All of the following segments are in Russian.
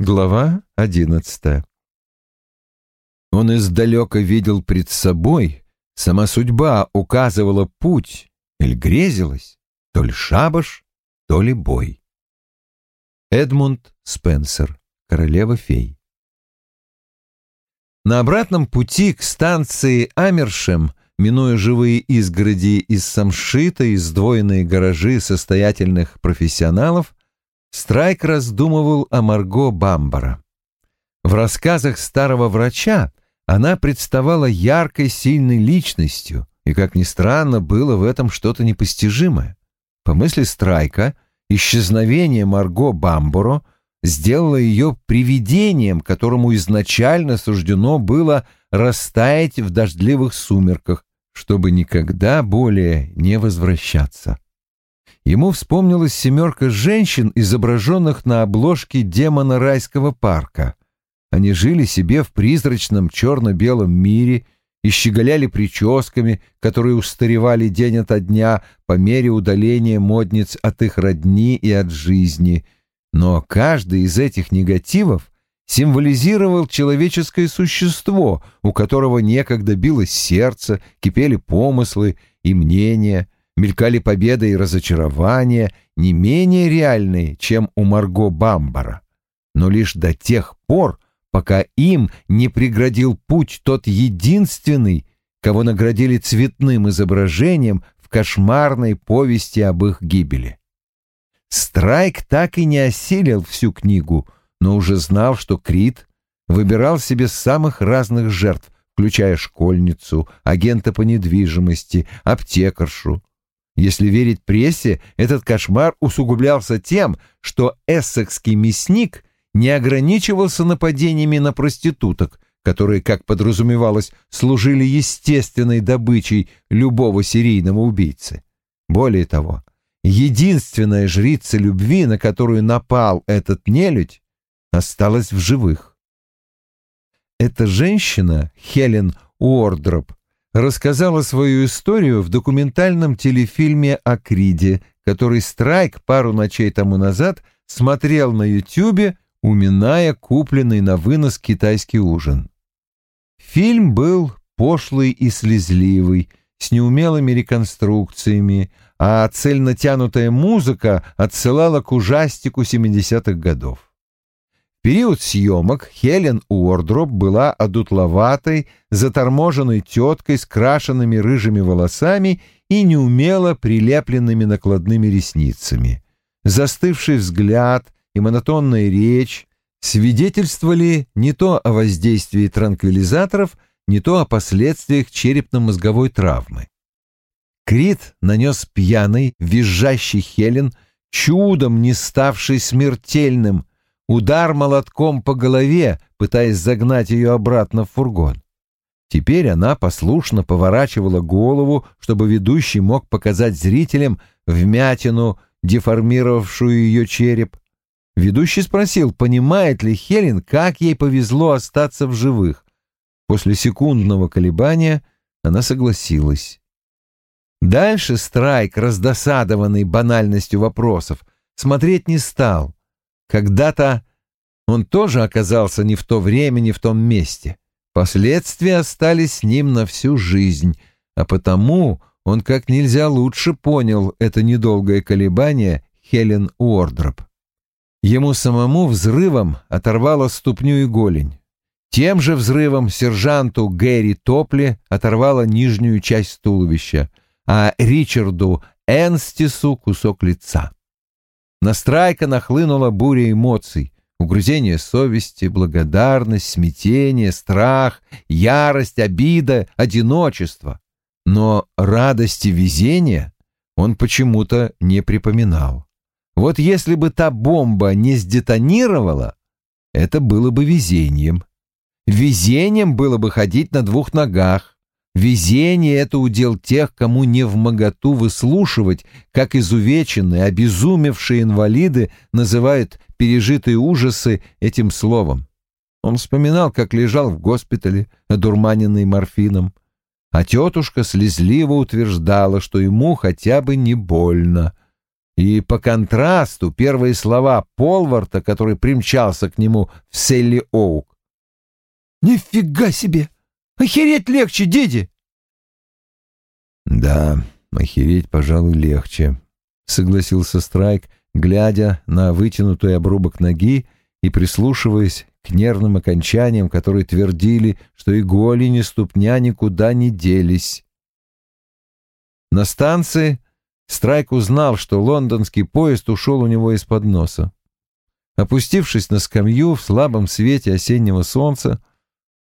Глава одиннадцатая Он издалека видел пред собой, сама судьба указывала путь, или грезилась, то ли шабаш, то ли бой. Эдмунд Спенсер, королева-фей. На обратном пути к станции Амершем, минуя живые изгороди из самшита и сдвоенные гаражи состоятельных профессионалов, Страйк раздумывал о Марго Бамбара. В рассказах старого врача она представала яркой, сильной личностью, и, как ни странно, было в этом что-то непостижимое. По мысли Страйка, исчезновение Марго Бамборо сделало ее привидением, которому изначально суждено было растаять в дождливых сумерках, чтобы никогда более не возвращаться. Ему вспомнилась семерка женщин, изображенных на обложке демона райского парка. Они жили себе в призрачном черно-белом мире и щеголяли прическами, которые устаревали день ото дня по мере удаления модниц от их родни и от жизни. Но каждый из этих негативов символизировал человеческое существо, у которого некогда билось сердце, кипели помыслы и мнения — мелькали победы и разочарования, не менее реальные, чем у Марго Бамбара. Но лишь до тех пор, пока им не преградил путь тот единственный, кого наградили цветным изображением в кошмарной повести об их гибели. Страйк так и не осилил всю книгу, но уже знал, что Крит выбирал себе самых разных жертв, включая школьницу, агента по недвижимости, аптекаршу, если верить прессе, этот кошмар усугублялся тем, что эссекский мясник не ограничивался нападениями на проституток, которые, как подразумевалось, служили естественной добычей любого серийного убийцы. Более того, единственная жрица любви, на которую напал этот нелюдь, осталась в живых. Эта женщина, Хелен Уордроп, рассказала свою историю в документальном телефильме о Криде, который Страйк пару ночей тому назад смотрел на Ютьюбе, уминая купленный на вынос китайский ужин. Фильм был пошлый и слезливый, с неумелыми реконструкциями, а цельно тянутая музыка отсылала к ужастику 70-х годов период съемок Хелен Уордроп была одутловатой, заторможенной теткой с крашенными рыжими волосами и неумело прилепленными накладными ресницами. Застывший взгляд и монотонная речь свидетельствовали не то о воздействии транквилизаторов, не то о последствиях черепно-мозговой травмы. Крит нанес пьяный, визжащий Хелен, чудом не ставший смертельным, удар молотком по голове, пытаясь загнать ее обратно в фургон. Теперь она послушно поворачивала голову, чтобы ведущий мог показать зрителям вмятину, деформировавшую ее череп. Ведущий спросил, понимает ли Хелен, как ей повезло остаться в живых. После секундного колебания она согласилась. Дальше Страйк, раздосадованный банальностью вопросов, смотреть не стал. Когда-то он тоже оказался не в то время, не в том месте. Последствия остались с ним на всю жизнь, а потому он как нельзя лучше понял это недолгое колебание Хелен Уордроп. Ему самому взрывом оторвало ступню и голень. Тем же взрывом сержанту Гэри Топли оторвало нижнюю часть туловища, а Ричарду Энстису кусок лица. На Страйка нахлынула буря эмоций, угрызение совести, благодарность, смятение, страх, ярость, обида, одиночество. Но радости везения он почему-то не припоминал. Вот если бы та бомба не сдетонировала, это было бы везением. Везением было бы ходить на двух ногах, Везение — это удел тех, кому не в моготу выслушивать, как изувеченные, обезумевшие инвалиды называют пережитые ужасы этим словом. Он вспоминал, как лежал в госпитале, одурманенный морфином, а тетушка слезливо утверждала, что ему хотя бы не больно. И по контрасту первые слова Полварта, который примчался к нему в Селли Оук. «Нифига себе! Охереть легче, деди!» «Да, охереть, пожалуй, легче», — согласился Страйк, глядя на вытянутый обрубок ноги и прислушиваясь к нервным окончаниям, которые твердили, что и голень, и ступня никуда не делись. На станции Страйк узнал, что лондонский поезд ушел у него из-под носа. Опустившись на скамью в слабом свете осеннего солнца,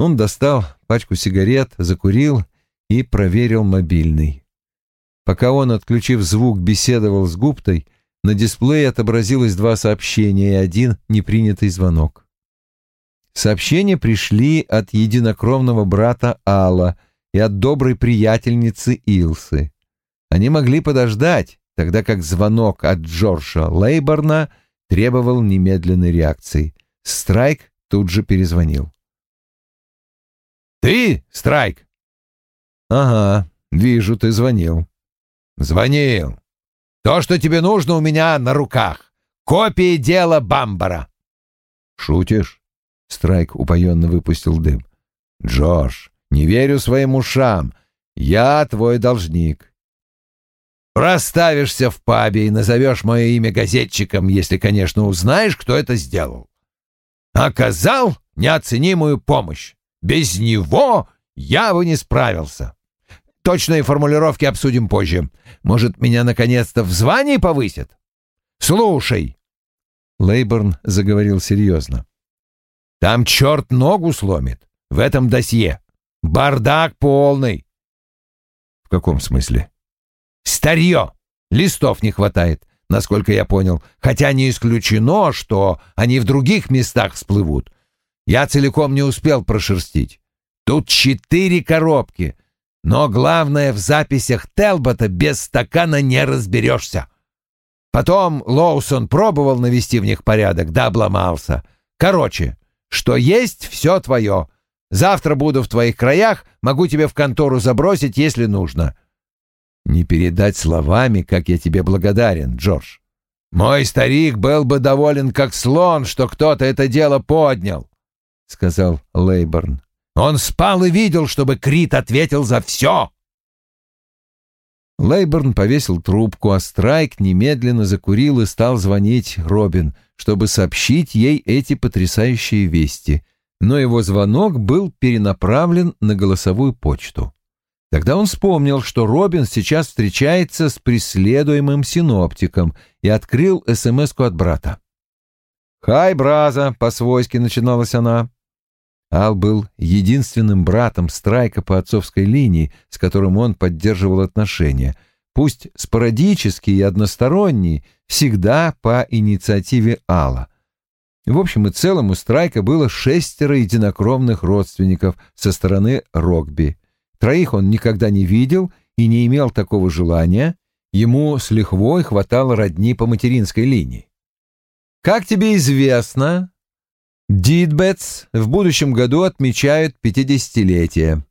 он достал пачку сигарет, закурил и проверил мобильный. Пока он, отключив звук, беседовал с Гуптой, на дисплее отобразилось два сообщения и один непринятый звонок. Сообщения пришли от единокровного брата Алла и от доброй приятельницы Илсы. Они могли подождать, тогда как звонок от Джорджа Лейборна требовал немедленной реакции. Страйк тут же перезвонил. «Ты, Страйк?» «Ага, вижу, ты звонил». «Звонил. То, что тебе нужно, у меня на руках. Копии дела Бамбара». «Шутишь?» Страйк упоенно выпустил дым. «Джордж, не верю своим ушам. Я твой должник. Проставишься в пабе и назовешь мое имя газетчиком, если, конечно, узнаешь, кто это сделал. Оказал неоценимую помощь. Без него я бы не справился. Точные формулировки обсудим позже. Может, меня наконец-то в звании повысят? Слушай. Лейборн заговорил серьезно. Там черт ногу сломит. В этом досье. Бардак полный. В каком смысле? Старье. Листов не хватает, насколько я понял. Хотя не исключено, что они в других местах всплывут. Я целиком не успел прошерстить. Тут четыре коробки. Но главное, в записях Телбота без стакана не разберешься. Потом Лоусон пробовал навести в них порядок, да обломался. Короче, что есть, все твое. Завтра буду в твоих краях, могу тебе в контору забросить, если нужно. Не передать словами, как я тебе благодарен, Джордж. Мой старик был бы доволен, как слон, что кто-то это дело поднял, — сказал Лейборн. Он спал и видел, чтобы Крит ответил за все. Лейборн повесил трубку, а Страйк немедленно закурил и стал звонить Робин, чтобы сообщить ей эти потрясающие вести. Но его звонок был перенаправлен на голосовую почту. Тогда он вспомнил, что Робин сейчас встречается с преследуемым синоптиком и открыл СМС-ку от брата. «Хай, Браза!» — по-свойски начиналась она. Ал был единственным братом Страйка по отцовской линии, с которым он поддерживал отношения, пусть спорадические и односторонние, всегда по инициативе Алла. В общем и целом у Страйка было шестеро единокровных родственников со стороны Рогби. Троих он никогда не видел и не имел такого желания, ему с лихвой хватало родни по материнской линии. «Как тебе известно, Дидбетс в будущем году отмечают пятидесятилетие.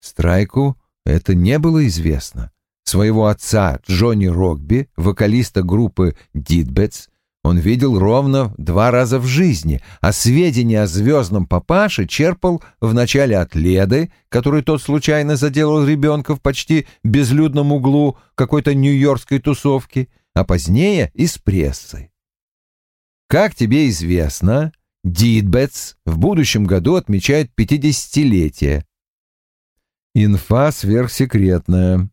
Страйку это не было известно. Своего отца Джонни Рогби, вокалиста группы Дидбетс, он видел ровно два раза в жизни, а сведения о звездном папаше черпал вначале от Леды, который тот случайно заделал ребенка в почти безлюдном углу какой-то нью-йоркской тусовки, а позднее из прессы. Как тебе известно, Дидбетс в будущем году отмечает пятидесятилетие. Инфа сверхсекретная.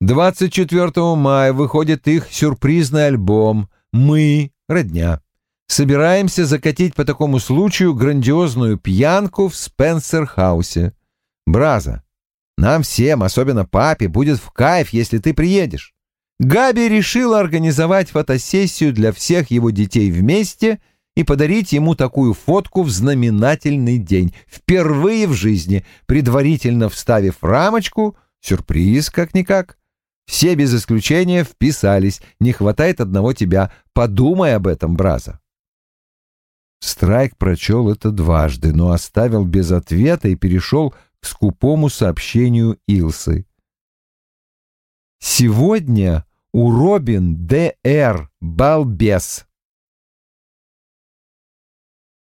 24 мая выходит их сюрпризный альбом «Мы, родня». Собираемся закатить по такому случаю грандиозную пьянку в Спенсер-хаусе. Браза, нам всем, особенно папе, будет в кайф, если ты приедешь. Габи решила организовать фотосессию для всех его детей вместе и подарить ему такую фотку в знаменательный день, впервые в жизни, предварительно вставив рамочку, сюрприз как-никак. Все без исключения вписались, не хватает одного тебя, подумай об этом, Браза. Страйк прочел это дважды, но оставил без ответа и перешел к скупому сообщению Илсы. «Сегодня у Робин Д.Р. Балбес.